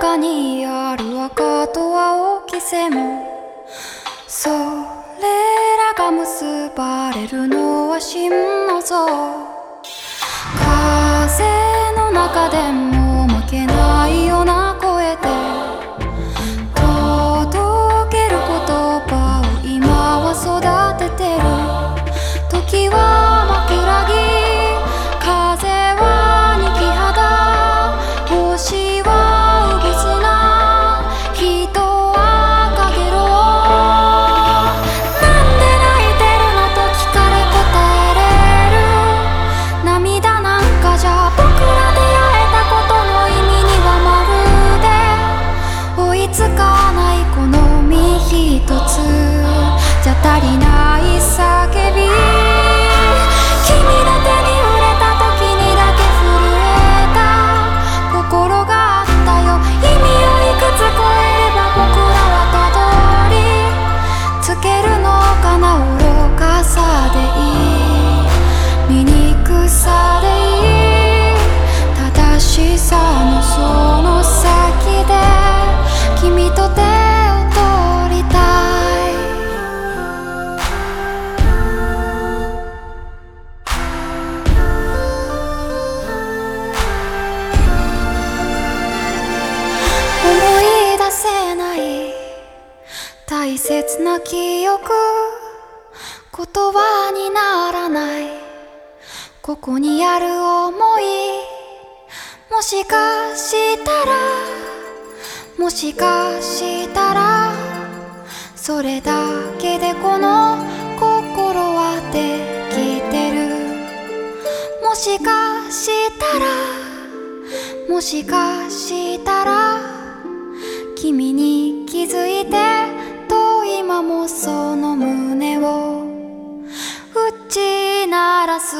中にある赤と青き線。それらが結ばれるのは真の像。風の中でもつけるのかな愚かさでいい。醜さ大切な記憶言葉にならない。ここにある想い。もしかしたら。もしかしたら。それだけでこの心はできてる。もしかしたら。もしかしたら。君に気づいて今もその胸を打ち鳴らす